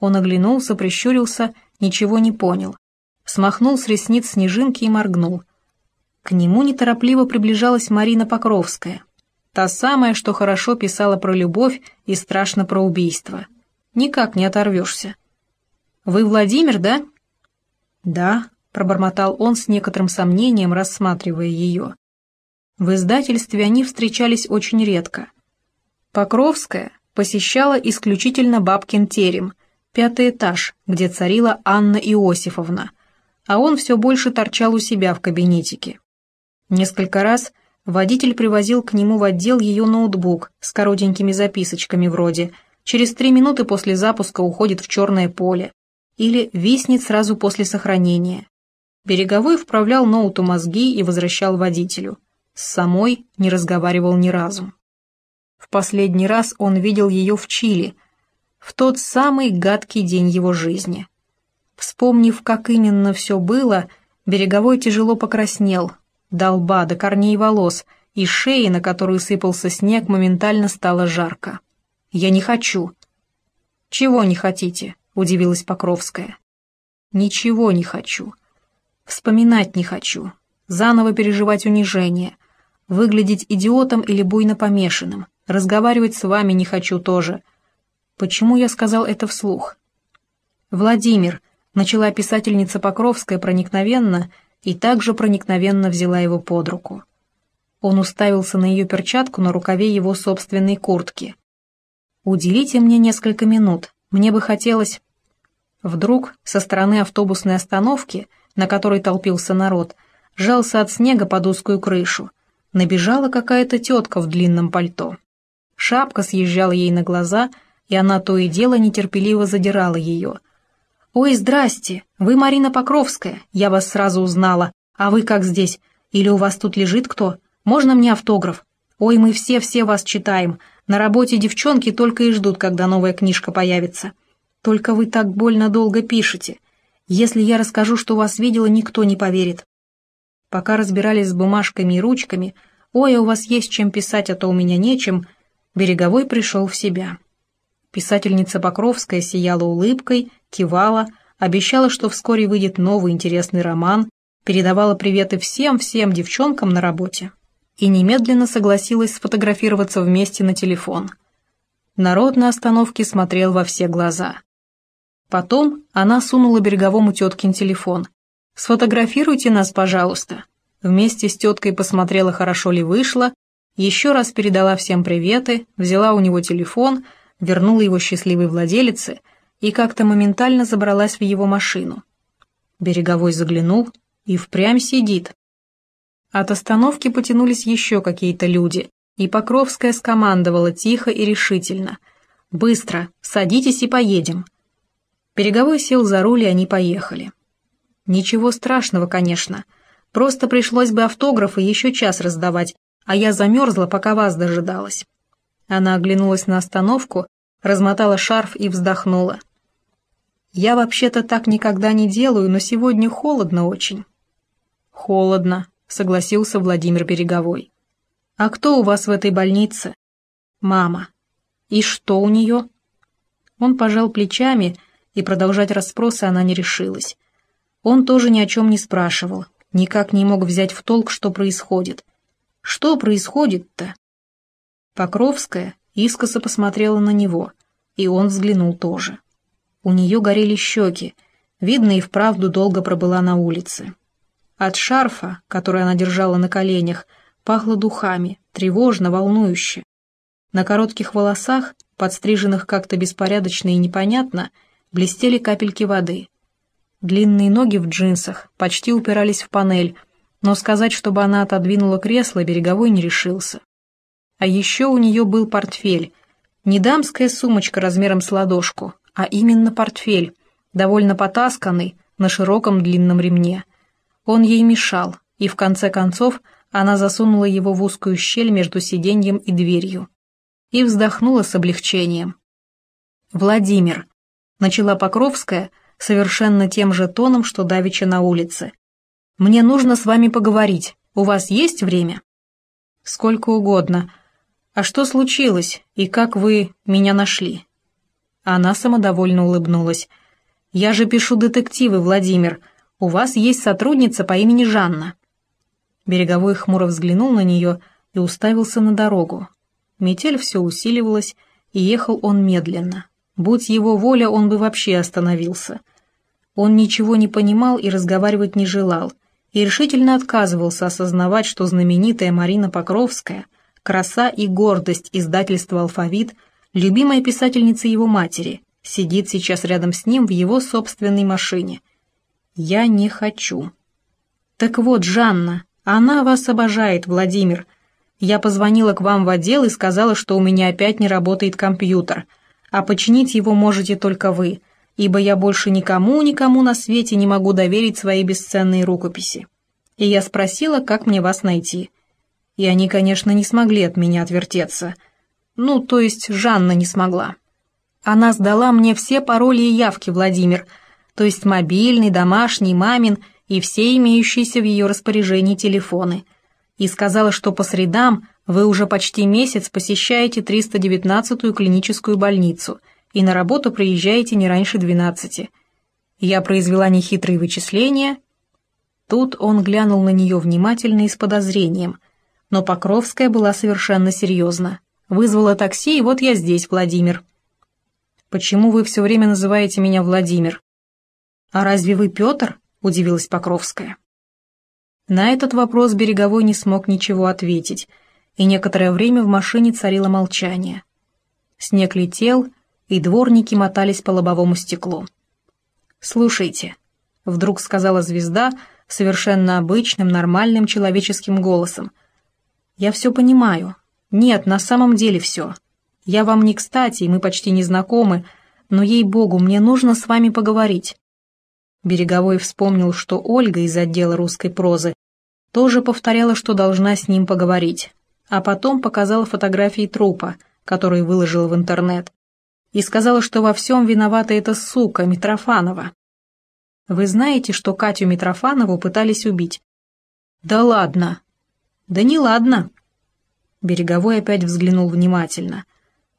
Он оглянулся, прищурился, ничего не понял. Смахнул с ресниц снежинки и моргнул. К нему неторопливо приближалась Марина Покровская. Та самая, что хорошо писала про любовь и страшно про убийство. Никак не оторвешься. «Вы Владимир, да?» «Да», — пробормотал он с некоторым сомнением, рассматривая ее. В издательстве они встречались очень редко. Покровская посещала исключительно бабкин терем, пятый этаж, где царила Анна Иосифовна, а он все больше торчал у себя в кабинетике. Несколько раз водитель привозил к нему в отдел ее ноутбук с коротенькими записочками вроде «Через три минуты после запуска уходит в черное поле» или «Виснет сразу после сохранения». Береговой вправлял ноуту мозги и возвращал водителю. С самой не разговаривал ни разу. В последний раз он видел ее в Чили, в тот самый гадкий день его жизни. Вспомнив, как именно все было, Береговой тяжело покраснел, до лба, до корней волос, и шеи, на которую сыпался снег, моментально стало жарко. «Я не хочу». «Чего не хотите?» — удивилась Покровская. «Ничего не хочу. Вспоминать не хочу. Заново переживать унижение. Выглядеть идиотом или буйно помешанным. Разговаривать с вами не хочу тоже. Почему я сказал это вслух? «Владимир», — начала писательница Покровская проникновенно, и также проникновенно взяла его под руку. Он уставился на ее перчатку на рукаве его собственной куртки. «Уделите мне несколько минут, мне бы хотелось...» Вдруг со стороны автобусной остановки, на которой толпился народ, жался от снега под узкую крышу. Набежала какая-то тетка в длинном пальто. Шапка съезжала ей на глаза, и она то и дело нетерпеливо задирала ее. «Ой, здрасте! Вы Марина Покровская, я вас сразу узнала. А вы как здесь? Или у вас тут лежит кто? Можно мне автограф? Ой, мы все-все вас читаем. На работе девчонки только и ждут, когда новая книжка появится. Только вы так больно долго пишете. Если я расскажу, что вас видела, никто не поверит». Пока разбирались с бумажками и ручками, «Ой, а у вас есть чем писать, а то у меня нечем», Береговой пришел в себя. Писательница Покровская сияла улыбкой, кивала, обещала, что вскоре выйдет новый интересный роман, передавала приветы всем-всем девчонкам на работе и немедленно согласилась сфотографироваться вместе на телефон. Народ на остановке смотрел во все глаза. Потом она сунула береговому теткин телефон. «Сфотографируйте нас, пожалуйста». Вместе с теткой посмотрела, хорошо ли вышло, еще раз передала всем приветы, взяла у него телефон, вернула его счастливой владелице и как-то моментально забралась в его машину. Береговой заглянул и впрямь сидит. От остановки потянулись еще какие-то люди, и Покровская скомандовала тихо и решительно. «Быстро, садитесь и поедем». Береговой сел за руль, и они поехали. Ничего страшного, конечно. Просто пришлось бы автографы еще час раздавать, а я замерзла, пока вас дожидалась». Она оглянулась на остановку, размотала шарф и вздохнула. «Я вообще-то так никогда не делаю, но сегодня холодно очень». «Холодно», — согласился Владимир Береговой. «А кто у вас в этой больнице?» «Мама». «И что у нее?» Он пожал плечами, и продолжать расспросы она не решилась. Он тоже ни о чем не спрашивал, никак не мог взять в толк, что происходит. Что происходит-то?» Покровская искоса посмотрела на него, и он взглянул тоже. У нее горели щеки, видно и вправду долго пробыла на улице. От шарфа, который она держала на коленях, пахло духами, тревожно, волнующе. На коротких волосах, подстриженных как-то беспорядочно и непонятно, блестели капельки воды. Длинные ноги в джинсах почти упирались в панель, но сказать, чтобы она отодвинула кресло, Береговой не решился. А еще у нее был портфель. Не дамская сумочка размером с ладошку, а именно портфель, довольно потасканный, на широком длинном ремне. Он ей мешал, и в конце концов она засунула его в узкую щель между сиденьем и дверью. И вздохнула с облегчением. «Владимир», — начала Покровская совершенно тем же тоном, что давеча на улице, мне нужно с вами поговорить. У вас есть время?» «Сколько угодно. А что случилось и как вы меня нашли?» Она самодовольно улыбнулась. «Я же пишу детективы, Владимир. У вас есть сотрудница по имени Жанна». Береговой хмуро взглянул на нее и уставился на дорогу. Метель все усиливалась, и ехал он медленно. Будь его воля, он бы вообще остановился. Он ничего не понимал и разговаривать не желал, и решительно отказывался осознавать, что знаменитая Марина Покровская, краса и гордость издательства «Алфавит», любимая писательница его матери, сидит сейчас рядом с ним в его собственной машине. «Я не хочу». «Так вот, Жанна, она вас обожает, Владимир», я позвонила к вам в отдел и сказала, что у меня опять не работает компьютер, а починить его можете только вы, ибо я больше никому-никому на свете не могу доверить свои бесценные рукописи. И я спросила, как мне вас найти. И они, конечно, не смогли от меня отвертеться. Ну, то есть Жанна не смогла. Она сдала мне все пароли и явки, Владимир, то есть мобильный, домашний, мамин и все имеющиеся в ее распоряжении телефоны – и сказала, что по средам вы уже почти месяц посещаете 319-ю клиническую больницу и на работу приезжаете не раньше 12. Я произвела нехитрые вычисления. Тут он глянул на нее внимательно и с подозрением, но Покровская была совершенно серьезна. Вызвала такси, и вот я здесь, Владимир. «Почему вы все время называете меня Владимир?» «А разве вы Петр?» — удивилась Покровская. На этот вопрос Береговой не смог ничего ответить, и некоторое время в машине царило молчание. Снег летел, и дворники мотались по лобовому стеклу. «Слушайте», — вдруг сказала звезда совершенно обычным, нормальным человеческим голосом. «Я все понимаю. Нет, на самом деле все. Я вам не кстати, мы почти не знакомы, но, ей-богу, мне нужно с вами поговорить». Береговой вспомнил, что Ольга из отдела русской прозы тоже повторяла, что должна с ним поговорить, а потом показала фотографии трупа, которые выложила в интернет, и сказала, что во всем виновата эта сука Митрофанова. Вы знаете, что Катю Митрофанову пытались убить? Да ладно. Да не ладно. Береговой опять взглянул внимательно.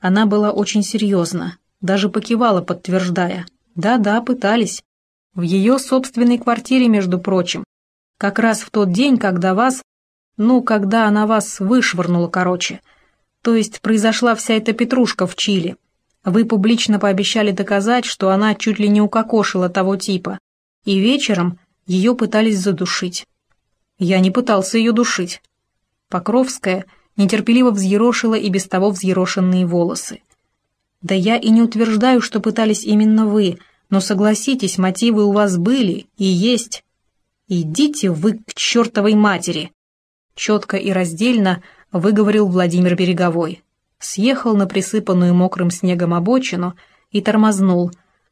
Она была очень серьезна, даже покивала, подтверждая. Да-да, пытались. В ее собственной квартире, между прочим. Как раз в тот день, когда вас... Ну, когда она вас вышвырнула, короче. То есть произошла вся эта петрушка в Чили. Вы публично пообещали доказать, что она чуть ли не укокошила того типа. И вечером ее пытались задушить. Я не пытался ее душить. Покровская нетерпеливо взъерошила и без того взъерошенные волосы. Да я и не утверждаю, что пытались именно вы, но согласитесь, мотивы у вас были и есть. Идите вы к чертовой матери!» Четко и раздельно выговорил Владимир Береговой. Съехал на присыпанную мокрым снегом обочину и тормознул,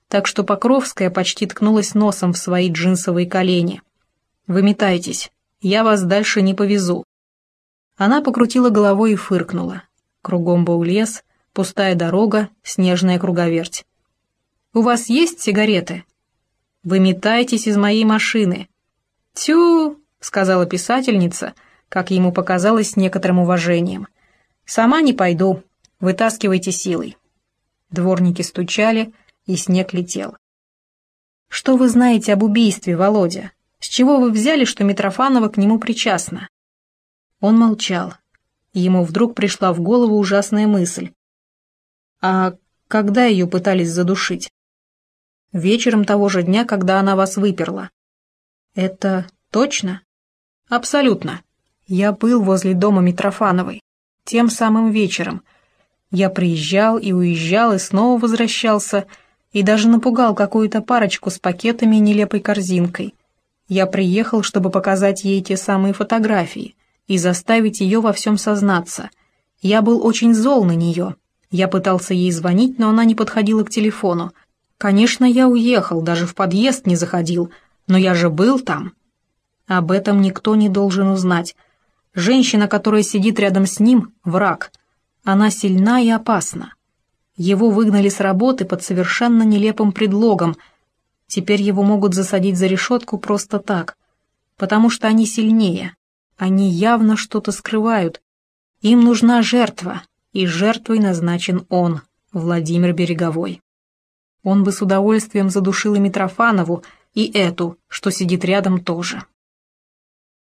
так что Покровская почти ткнулась носом в свои джинсовые колени. «Выметайтесь, я вас дальше не повезу». Она покрутила головой и фыркнула. Кругом был лес, пустая дорога, снежная круговерть. «У вас есть сигареты?» «Выметайтесь из моей машины!» «Тю!» — сказала писательница, как ему показалось с некоторым уважением. «Сама не пойду. Вытаскивайте силой». Дворники стучали, и снег летел. «Что вы знаете об убийстве, Володя? С чего вы взяли, что Митрофанова к нему причастна?» Он молчал. Ему вдруг пришла в голову ужасная мысль. «А когда ее пытались задушить?» вечером того же дня, когда она вас выперла. Это точно? Абсолютно. Я был возле дома Митрофановой. Тем самым вечером. Я приезжал и уезжал, и снова возвращался, и даже напугал какую-то парочку с пакетами и нелепой корзинкой. Я приехал, чтобы показать ей те самые фотографии и заставить ее во всем сознаться. Я был очень зол на нее. Я пытался ей звонить, но она не подходила к телефону, Конечно, я уехал, даже в подъезд не заходил, но я же был там. Об этом никто не должен узнать. Женщина, которая сидит рядом с ним, враг. Она сильна и опасна. Его выгнали с работы под совершенно нелепым предлогом. Теперь его могут засадить за решетку просто так, потому что они сильнее. Они явно что-то скрывают. Им нужна жертва, и жертвой назначен он, Владимир Береговой. он бы с удовольствием задушил и Митрофанову, и эту, что сидит рядом тоже.